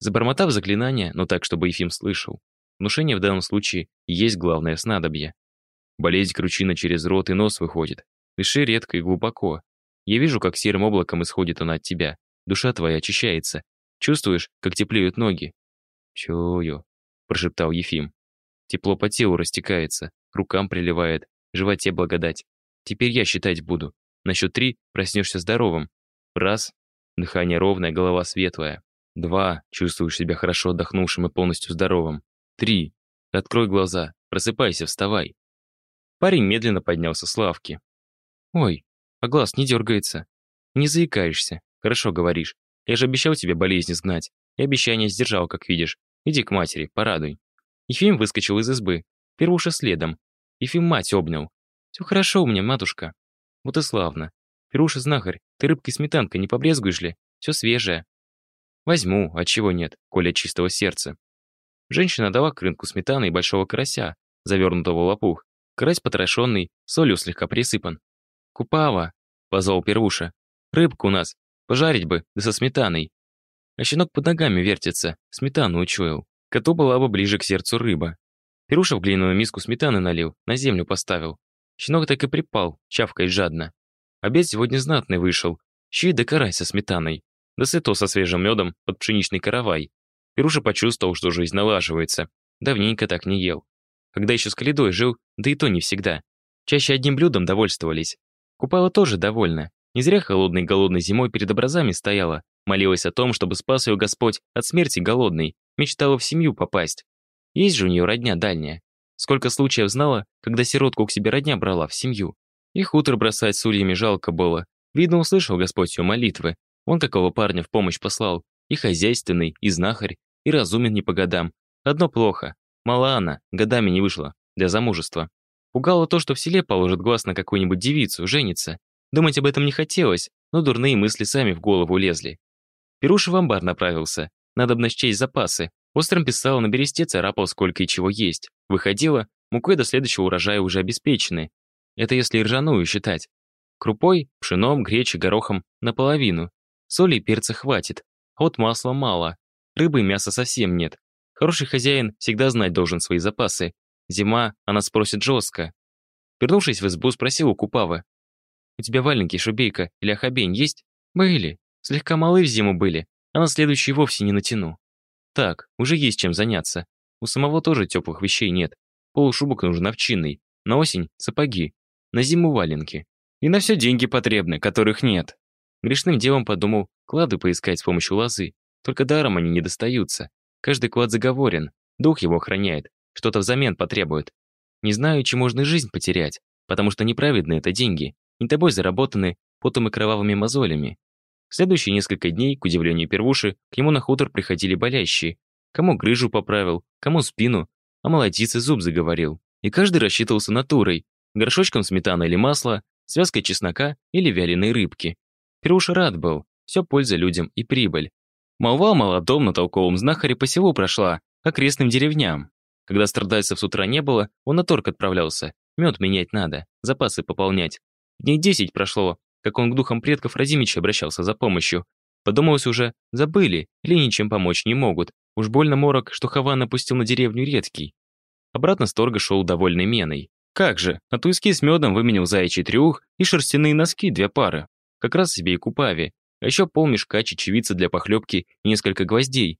Забормотав заклинание, но так, чтобы Ефим слышал. Внушение в данном случае есть главное снадобье. Болезнь кручина через рот и нос выходит. Дыши редко и глубоко. Я вижу, как серым облаком исходит она от тебя. Душа твоя очищается. Чувствуешь, как теплеют ноги? Чую, прошептал Ефим. Тепло по телу растекается, рукам приливает, животе благодать. Теперь я считать буду. На счет три проснешься здоровым. Раз, дыхание ровное, голова светлая. Два, чувствуешь себя хорошо отдохнувшим и полностью здоровым. Три, открой глаза, просыпайся, вставай. Парень медленно поднялся с лавки. «Ой, а глаз не дергается. Не заикаешься. Хорошо говоришь. Я же обещал тебе болезнь сгнать. И обещание сдержал, как видишь. Иди к матери, порадуй». Ефим выскочил из избы. Первуша следом. Ефим мать обнял. «Все хорошо у меня, матушка». «Вот и славно. Первуша знахарь, ты рыбкой сметанкой не побрезгуешь ли? Все свежее». «Возьму, а чего нет, коля чистого сердца». Женщина дала к рынку сметаны и большого карася, завернутого в лопух. Карась потрошенный, солью слегка присыпан. «Купава!» — позвал Первуша. «Рыбка у нас. Пожарить бы, да со сметаной». А щенок под ногами вертится, сметану учуял. Коту была бы ближе к сердцу рыба. Первуша в глиняную миску сметаны налил, на землю поставил. Щенок так и припал, чавкой жадно. Обед сегодня знатный вышел. Щи да карась со сметаной. Да сыто со свежим медом под пшеничный каравай. Перуша почувствовал, что жизнь налаживается. Давненько так не ел. Когда еще с Калидой жил, да и то не всегда. Чаще одним блюдом довольствовались. Купала тоже довольна. Не зря холодной голодной зимой перед образами стояла. Молилась о том, чтобы спас ее Господь от смерти голодной. Мечтала в семью попасть. Есть же у нее родня дальняя. Сколько случаев знала, когда сиротку к себе родня брала в семью. И хутор бросать с ульями жалко было. Видно, услышал Господь ее молитвы. Он такого парня в помощь послал. И хозяйственный, и знахарь, и разумен не по годам. Одно плохо. Мала она, годами не вышла. Для замужества. Пугало то, что в селе положит глаз на какую-нибудь девицу, женится. Думать об этом не хотелось, но дурные мысли сами в голову лезли. Перуша в амбар направился. Надо бы запасы. Острым писал, на бересте царапал, сколько и чего есть. Выходило, мукой до следующего урожая уже обеспечены. Это если ржаную считать. Крупой, пшеном, гречей, горохом наполовину. Соли и перца хватит. А вот масла мало. Рыбы и мяса совсем нет. Хороший хозяин всегда знать должен свои запасы. Зима, она спросит жестко. Вернувшись в избу, спросил у Купавы. «У тебя валенки, шубейка или ахабень есть?» «Были. Слегка малы в зиму были, а на следующий вовсе не натяну». «Так, уже есть чем заняться. У самого тоже теплых вещей нет. Полушубок нужен овчинный. На осень – сапоги. На зиму – валенки. И на все деньги потребны, которых нет». Грешным делом подумал клады поискать с помощью лозы. Только даром они не достаются. Каждый клад заговорен, дух его охраняет, что-то взамен потребует. Не знаю, чем можно жизнь потерять, потому что неправедны это деньги, не тобой заработаны потом и кровавыми мозолями. В следующие несколько дней, к удивлению первуши, к нему на хутор приходили болящие. Кому грыжу поправил, кому спину, а молодице зуб заговорил. И каждый рассчитывался натурой, горшочком сметаны или масла, связкой чеснока или вяленой рыбки. Первуша рад был, все польза людям и прибыль. Молва о молодом, но толковом знахаре по селу прошла, окрестным деревням. Когда страдальцев с утра не было, он на торг отправлялся. Мед менять надо, запасы пополнять. Дней десять прошло, как он к духам предков Разимича обращался за помощью. Подумалось уже, забыли или ничем помочь не могут. Уж больно морок, что Хаван напустил на деревню редкий. Обратно с торга шел довольный Меной. Как же, на туиски с медом выменил заячий трюх и шерстяные носки две пары. Как раз себе и купави. А еще полмешка чечевицы для похлебки и несколько гвоздей.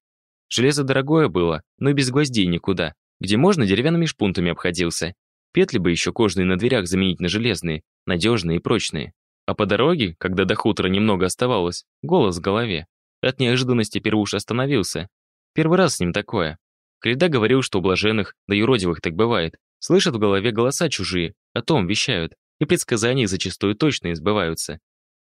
Железо дорогое было, но и без гвоздей никуда. Где можно, деревянными шпунтами обходился. Петли бы еще кожные на дверях заменить на железные, надежные и прочные. А по дороге, когда до хутора немного оставалось, голос в голове. От неожиданности Первуш остановился. Первый раз с ним такое. Креда говорил, что у блаженных, да юродивых так бывает. Слышат в голове голоса чужие, о том вещают, и предсказания зачастую точно избываются.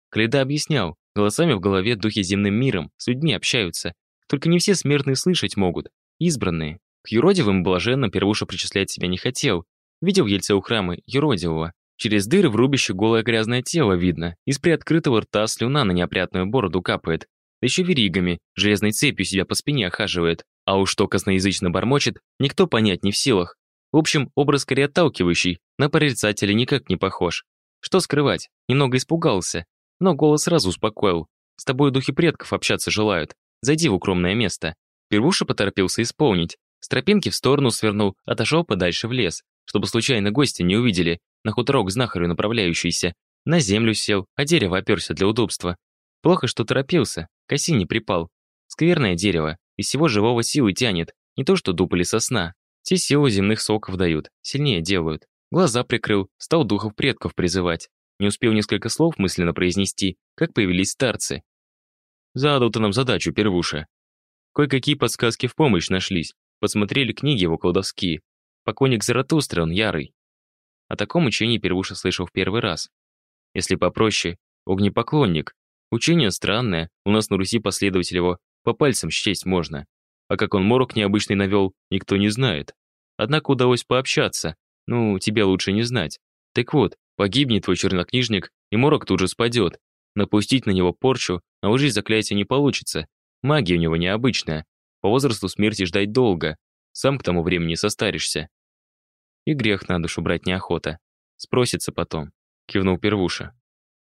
Креда объяснял, голосами в голове духи земным миром, с людьми общаются. Только не все смертные слышать могут, избранные. К юродивым блаженным Первуша причислять себя не хотел. Видел Ельца у храма юродивого, Через дыры в рубище голое грязное тело видно. Из приоткрытого рта слюна на неопрятную бороду капает. Да еще веригами, железной цепью себя по спине охаживает. А уж что косноязычно бормочет, никто понять не в силах. В общем, образ скорее отталкивающий, на прорицателя никак не похож. Что скрывать, немного испугался. Но голос сразу успокоил. С тобой духи предков общаться желают. Зайди в укромное место. Первуша поторопился исполнить. С тропинки в сторону свернул, отошел подальше в лес, чтобы случайно гости не увидели, на хуторок знахарю направляющийся. На землю сел, а дерево оперся для удобства. Плохо, что торопился, к оси не припал. Скверное дерево, из всего живого силы тянет, не то что дуб или сосна. Те силу земных соков дают, сильнее делают. Глаза прикрыл, стал духов предков призывать. Не успел несколько слов мысленно произнести, как появились старцы. Задал ты нам задачу, первуша. Кое-какие подсказки в помощь нашлись. Посмотрели книги его колдовские. Покойник Заратустра, он ярый. О таком учении Первуша слышал в первый раз. Если попроще, огнепоклонник. Учение странное, у нас на Руси последователь его по пальцам счесть можно. А как он морок необычный навел, никто не знает. Однако удалось пообщаться. Ну, тебя лучше не знать. Так вот, погибнет твой чернокнижник, и морок тут же спадет. Напустить на него порчу, наложить заклятие не получится. Магия у него необычная. По возрасту смерти ждать долго. Сам к тому времени состаришься. И грех на душу брать неохота. Спросится потом, кивнул Первуша.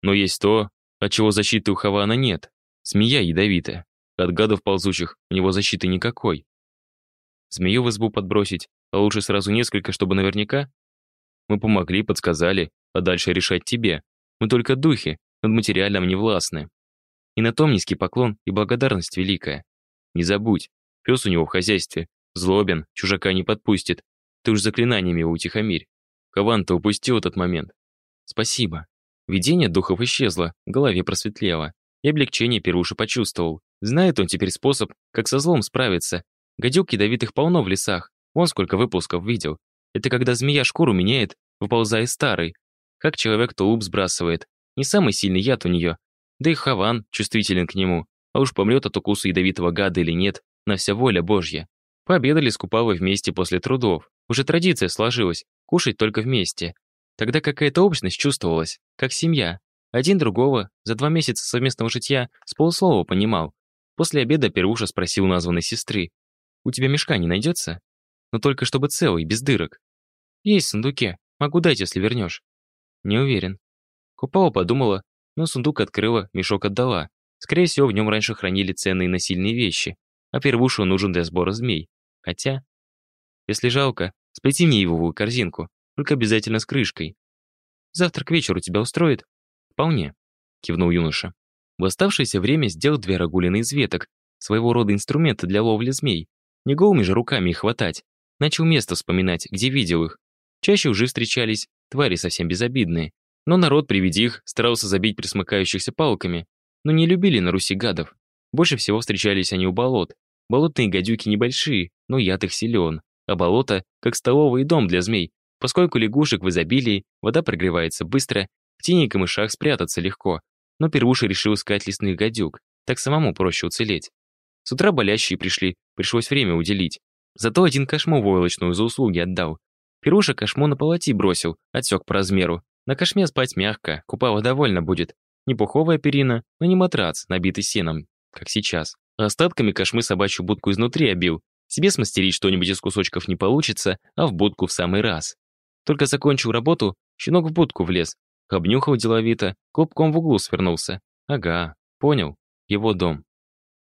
Но есть то, от чего защиты у Хавана нет. Змея ядовитая. От гадов ползучих у него защиты никакой. Змею в избу подбросить, а лучше сразу несколько, чтобы наверняка? Мы помогли, подсказали, а дальше решать тебе. Мы только духи, над материальным не властны. И на том низкий поклон и благодарность великая. Не забудь, пес у него в хозяйстве, злобен, чужака не подпустит, ты уж заклинаниями его утихомирь. Каван-то упустил этот момент. Спасибо. Видение духов исчезло, в голове просветлело. И облегчение Перуша почувствовал. Знает он теперь способ, как со злом справиться. Гадюк ядовитых полно в лесах. Вон сколько выпусков видел. Это когда змея шкуру меняет, выползая из старой. Как человек тулуп сбрасывает. Не самый сильный яд у нее. Да и Хаван чувствителен к нему. А уж помрет от укуса ядовитого гада или нет, на вся воля Божья. Пообедали с Купавой вместе после трудов. Уже традиция сложилась, кушать только вместе. Тогда какая-то общность чувствовалась, как семья. Один другого за два месяца совместного житья с полуслова понимал. После обеда Первуша спросил названной сестры. «У тебя мешка не найдется? Но только чтобы целый, без дырок». «Есть в сундуке. Могу дать, если вернешь». «Не уверен». Купава подумала, но сундук открыла, мешок отдала. Скорее всего, в нем раньше хранили ценные насильные вещи, а первушу нужен для сбора змей. Хотя, если жалко, сплети мне ивовую корзинку, только обязательно с крышкой. Завтра к вечеру тебя устроит? Вполне, кивнул юноша. В оставшееся время сделал две рагулины из веток, своего рода инструменты для ловли змей. Не голыми же руками их хватать. Начал место вспоминать, где видел их. Чаще уже встречались твари совсем безобидные. Но народ при виде их старался забить присмыкающихся палками. Но не любили на Руси гадов. Больше всего встречались они у болот. Болотные гадюки небольшие, но яд их силен. А болото, как столовый дом для змей, поскольку лягушек в изобилии, вода прогревается быстро, в тени и камышах спрятаться легко. Но первуша решил искать лесных гадюк, так самому проще уцелеть. С утра болящие пришли, пришлось время уделить. Зато один кошму войлочную за услуги отдал. Перуша кошму на полоти бросил, отсек по размеру. На кошме спать мягко, купава довольно будет. Не пуховая перина, но не матрац, набитый сеном, как сейчас. Остатками кошмы собачью будку изнутри обил. Себе смастерить что-нибудь из кусочков не получится, а в будку в самый раз. Только закончил работу, щенок в будку влез. Обнюхал деловито, клубком в углу свернулся. Ага, понял, его дом.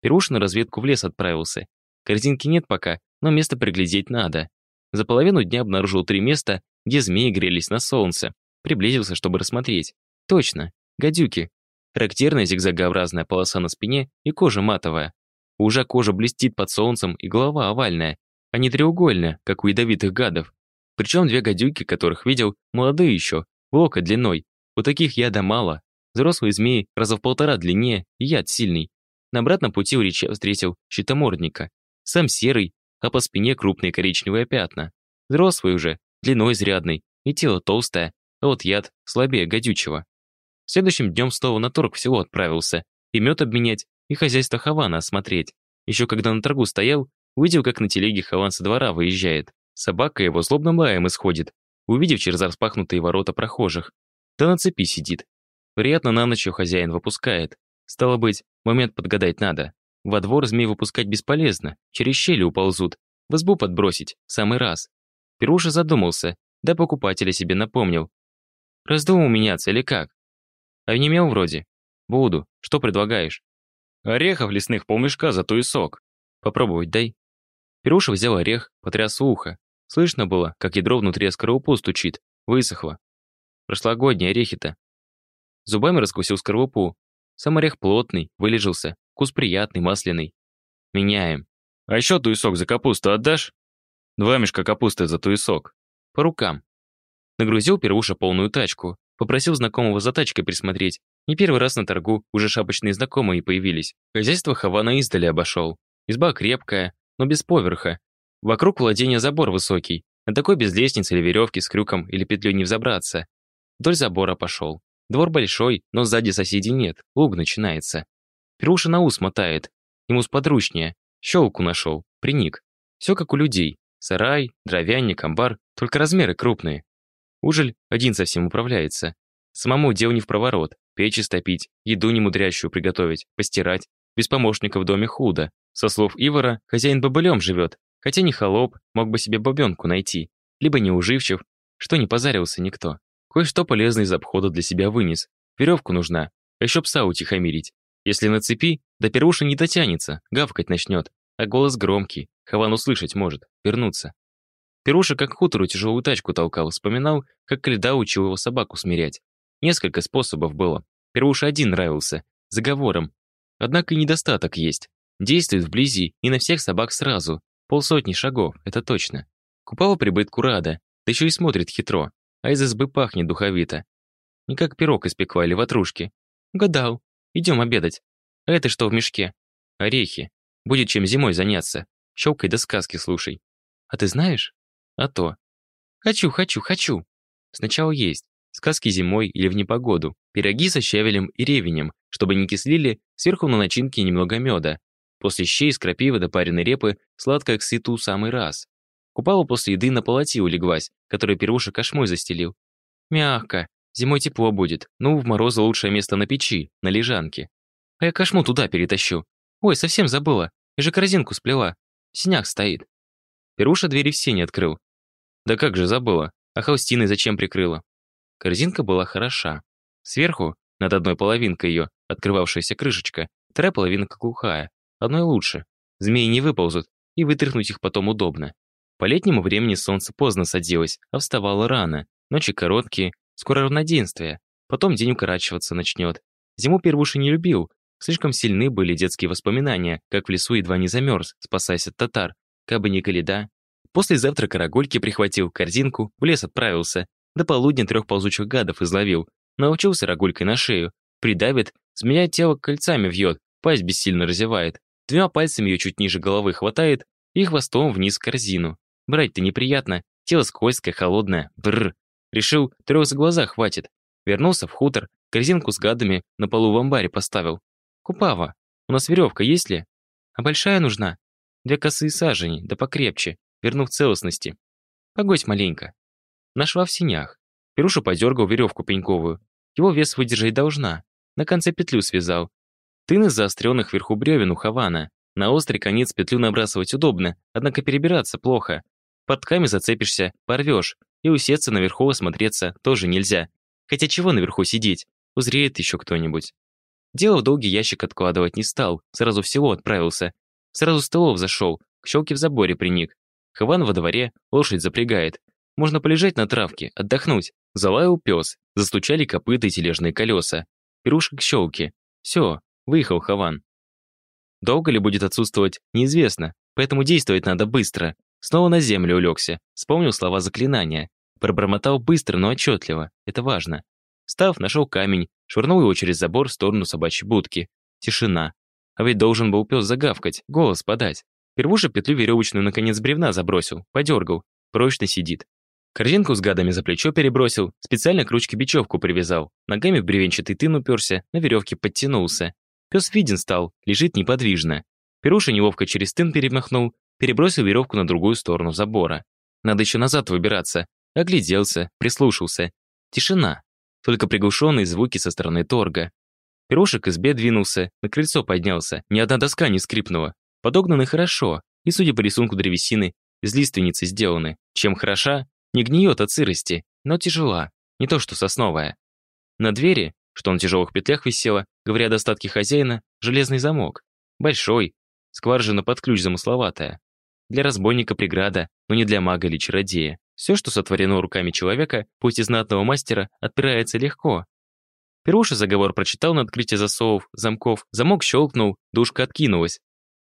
Перуш на разведку в лес отправился. Корзинки нет пока, но место приглядеть надо. За половину дня обнаружил три места, где змеи грелись на солнце. Приблизился, чтобы рассмотреть. Точно, гадюки. Характерная зигзагообразная полоса на спине и кожа матовая. Уже кожа блестит под солнцем и голова овальная, а не треугольная, как у ядовитых гадов. Причем две гадюки, которых видел, молодые еще, в локоть длиной. У таких яда мало. Взрослые змеи раза в полтора длиннее, и яд сильный. На обратном пути у речи встретил щитомордника. Сам серый, а по спине крупные коричневые пятна. Взрослый уже, длиной изрядный, и тело толстое, а вот яд слабее гадючего. Следующим днем снова на торг всего отправился. И мед обменять, и хозяйство Хавана осмотреть. Еще когда на торгу стоял, увидел, как на телеге Хаван со двора выезжает. Собака его злобным лаем исходит, увидев через распахнутые ворота прохожих. Да на цепи сидит. Приятно на ночь ее хозяин выпускает. Стало быть, момент подгадать надо. Во двор змей выпускать бесполезно, через щели уползут. В избу подбросить, в самый раз. Перуша задумался, да покупателя себе напомнил. Раздумал меняться или как? А не имел вроде. Буду. Что предлагаешь? Орехов лесных полмешка за сок. Попробовать дай. Перуша взял орех, потряс ухо. Слышно было, как ядро внутри скорлупу стучит. Высохло. Прошлогодние орехи-то. Зубами раскусил скорлупу. Сам орех плотный, вылежался. Вкус приятный, масляный. Меняем. А еще туесок за капусту отдашь? Два мешка капусты за туесок. По рукам. Нагрузил Первуша полную тачку. Попросил знакомого за тачкой присмотреть. Не первый раз на торгу уже шапочные знакомые появились. Хозяйство Хавана издали обошел. Изба крепкая, но без поверха. Вокруг владения забор высокий. На такой без лестницы или веревки с крюком или петлей не взобраться. Вдоль забора пошел. Двор большой, но сзади соседей нет. Луг начинается. Перуша на ус мотает. Ему сподручнее. Щелку нашел. Приник. Все как у людей. Сарай, дровяник, амбар, только размеры крупные. Ужель один совсем управляется. Самому дел не в проворот. Печи стопить, еду немудрящую приготовить, постирать. Без помощника в доме худо. Со слов Ивара, хозяин бобылем живет. Хотя не холоп, мог бы себе бобенку найти. Либо неуживчив, что не позарился никто. Кое-что полезное из обхода для себя вынес. Веревку нужна, а еще пса утихомирить. Если на цепи, до первуши не дотянется, гавкать начнет. А голос громкий, Хаван услышать может, вернуться. Перуша как хутору тяжелую тачку толкал, вспоминал, как Кальда учил его собаку смирять. Несколько способов было. Перуша один нравился, заговором. Однако и недостаток есть. Действует вблизи и на всех собак сразу. Полсотни шагов, это точно. Купава прибытку рада, да еще и смотрит хитро, а из избы пахнет духовито. Не как пирог испекла или ватрушки. Гадал. Идем обедать. А это что в мешке? Орехи. Будет чем зимой заняться. Щелкай до сказки слушай. А ты знаешь? А то. Хочу, хочу, хочу. Сначала есть. сказки зимой или в непогоду, пироги со щавелем и ревенем, чтобы не кислили, сверху на начинке немного меда. После щей из крапивы до пареной репы сладкое к сыту самый раз. Купала после еды на полоте улеглась, которую Первуша кошмой застелил. Мягко, зимой тепло будет, ну, в морозы лучшее место на печи, на лежанке. А я кошму туда перетащу. Ой, совсем забыла, я же корзинку сплела. Синяк стоит. Первуша двери все не открыл. Да как же забыла, а холстиной зачем прикрыла? Корзинка была хороша. Сверху, над одной половинкой ее, открывавшаяся крышечка, вторая половинка глухая. Одной лучше. Змеи не выползут, и вытряхнуть их потом удобно. По летнему времени солнце поздно садилось, а вставало рано. Ночи короткие, скоро равноденствие. Потом день укорачиваться начнет. Зиму Первуши не любил. Слишком сильны были детские воспоминания, как в лесу едва не замерз, спасаясь от татар. Кабы не коляда. После завтрака Рогольки прихватил корзинку, в лес отправился. До полудня трех ползучих гадов изловил. Научился Рогулькой на шею. Придавит, змея тело кольцами вьет, пасть бессильно разевает. Двумя пальцами ее чуть ниже головы хватает и хвостом вниз в корзину. Брать-то неприятно, тело скользкое, холодное, бррр. Решил, трех за глаза хватит. Вернулся в хутор, корзинку с гадами на полу в амбаре поставил. Купава, у нас веревка есть ли? А большая нужна? Две косые сажени, да покрепче, вернув целостности. Погодь маленько. Нашла в синях. Перуша подергал веревку пеньковую. Его вес выдержать должна. На конце петлю связал. Тын из заостренных вверху бревен у Хавана. На острый конец петлю набрасывать удобно, однако перебираться плохо. Под тками зацепишься, порвешь. И усеться наверху осмотреться тоже нельзя. Хотя чего наверху сидеть? Узреет еще кто-нибудь. Дело в долгий ящик откладывать не стал, сразу всего отправился. Сразу с тылов зашел, к щелке в заборе приник. Хаван во дворе, лошадь запрягает. Можно полежать на травке, отдохнуть. Залаял пес, застучали копыта и тележные колеса. Пирушка к щелке. Все, выехал Хаван. Долго ли будет отсутствовать, неизвестно, поэтому действовать надо быстро. Снова на землю улегся, вспомнил слова заклинания. Пробормотал быстро, но отчетливо, это важно. Став, нашел камень, швырнул его через забор в сторону собачьей будки. Тишина. А ведь должен был пес загавкать, голос подать. Первуша петлю веревочную на конец бревна забросил, подергал. Прочно сидит. Корзинку с гадами за плечо перебросил, специально к ручке бечевку привязал. Ногами в бревенчатый тын уперся, на веревке подтянулся. Пес виден стал, лежит неподвижно. Перуша неловко через тын перемахнул, перебросил веревку на другую сторону забора. Надо еще назад выбираться. Огляделся, прислушался. Тишина. Только приглушенные звуки со стороны торга. Перуша к избе двинулся, на крыльцо поднялся. Ни одна доска не скрипнула. Подогнаны хорошо. И, судя по рисунку древесины, из лиственницы сделаны. Чем хороша, не гниет от сырости, но тяжела. Не то что сосновая. На двери что на тяжелых петлях висело, говоря о достатке хозяина, железный замок. Большой, скваржина под ключ замысловатая. Для разбойника преграда, но не для мага или чародея. Все, что сотворено руками человека, пусть и знатного мастера, отпирается легко. Перуша заговор прочитал на открытие засовов, замков, замок щелкнул, душка откинулась.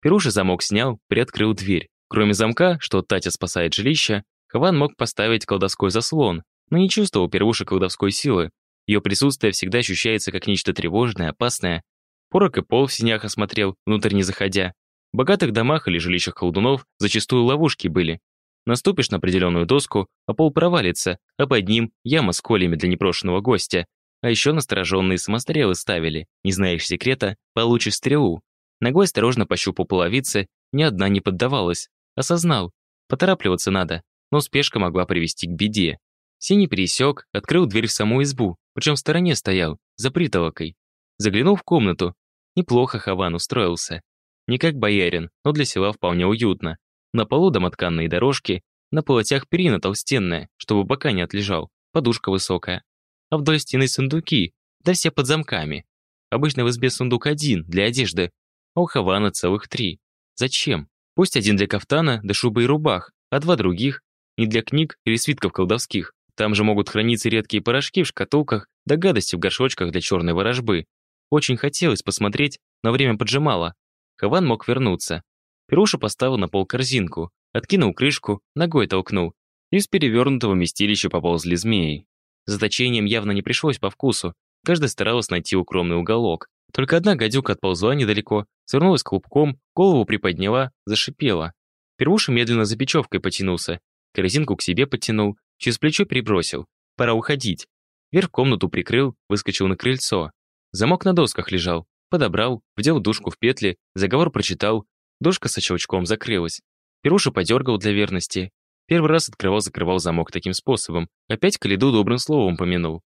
Перуша замок снял, приоткрыл дверь. Кроме замка, что Татя спасает жилище, Хаван мог поставить колдовской заслон, но не чувствовал Перуша колдовской силы, ее присутствие всегда ощущается как нечто тревожное, опасное. Порок и пол в синях осмотрел, внутрь не заходя. Богатых домах или жилищах колдунов зачастую ловушки были. Наступишь на определенную доску, а пол провалится, а под ним яма с колями для непрошенного гостя. А еще настороженные самострелы ставили. Не знаешь секрета, получишь стрелу. Ногой осторожно пощупал половицы, ни одна не поддавалась. Осознал. Поторапливаться надо, но спешка могла привести к беде. Синий пересек, открыл дверь в саму избу, причем в стороне стоял, за притолокой. Заглянул в комнату. Неплохо Хаван устроился. Не как боярин, но для села вполне уютно. На полу домотканные дорожки, на полотях перина толстенная, чтобы бока не отлежал, подушка высокая. А вдоль стены сундуки, да все под замками. Обычно в избе сундук один, для одежды, а у Хавана целых три. Зачем? Пусть один для кафтана, да шубы и рубах, а два других, не для книг или свитков колдовских. Там же могут храниться редкие порошки в шкатулках, да гадости в горшочках для черной ворожбы. Очень хотелось посмотреть, но время поджимало. Хаван мог вернуться. Перуша поставил на пол корзинку, откинул крышку, ногой толкнул. Из перевернутого местилища поползли змеи. Заточением явно не пришлось по вкусу. Каждый старалась найти укромный уголок. Только одна гадюка отползла недалеко, свернулась клубком, голову приподняла, зашипела. Первуша медленно за печевкой потянулся, корзинку к себе подтянул, Через плечо перебросил. Пора уходить. Дверь в комнату прикрыл, выскочил на крыльцо. Замок на досках лежал. Подобрал, вдел душку в петли, заговор прочитал. Душка со щелчком закрылась. Перуша подергал для верности. Первый раз открывал-закрывал замок таким способом. Опять Калиду добрым словом помянул.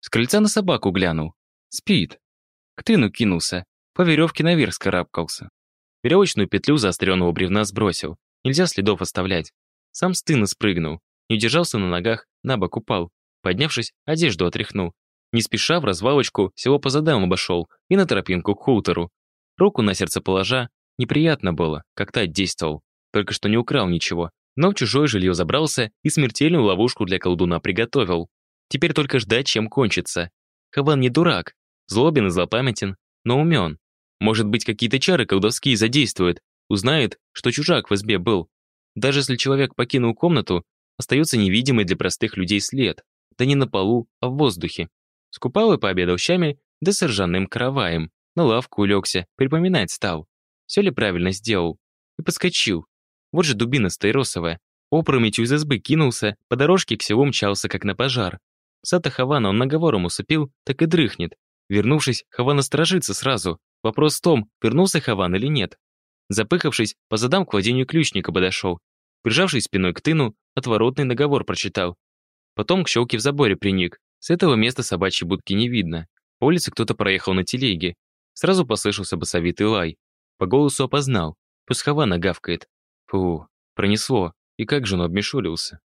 С крыльца на собаку глянул. Спит. К тыну кинулся. По веревке наверх скарабкался. Веревочную петлю заостренного бревна сбросил. Нельзя следов оставлять. Сам с тына спрыгнул. Не удержался на ногах, на бок упал. Поднявшись, одежду отряхнул. Не спеша в развалочку, всего по задам обошел и на тропинку к хутору. Руку на сердце положа, неприятно было, как то действовал. Только что не украл ничего, но в чужое жилье забрался и смертельную ловушку для колдуна приготовил. Теперь только ждать, чем кончится. Хаван не дурак, злобен и злопамятен, но умен. Может быть, какие-то чары колдовские задействует, узнает, что чужак в избе был. Даже если человек покинул комнату, остается невидимый для простых людей след. Да не на полу, а в воздухе. Скупал и пообедал щами, да с ржаным караваем. На лавку улегся, припоминать стал. Все ли правильно сделал? И подскочил. Вот же дубина стаиросовая. Опрометью из избы кинулся, по дорожке к селу мчался, как на пожар. Сата Хавана он наговором усыпил, так и дрыхнет. Вернувшись, Хавана сторожится сразу. Вопрос в том, вернулся Хаван или нет. Запыхавшись, по задам к владению ключника подошел. Прижавшись спиной к тыну, отворотный наговор прочитал. Потом к щелке в заборе приник. С этого места собачьей будки не видно. По улице кто-то проехал на телеге. Сразу послышался басовитый лай. По голосу опознал. Пусхова нагавкает. Фу, пронесло. И как же он обмешурился.